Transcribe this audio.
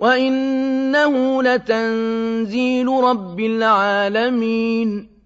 وَإِنَّهُ لَتَنزِيلُ رَبِّ الْعَالَمِينَ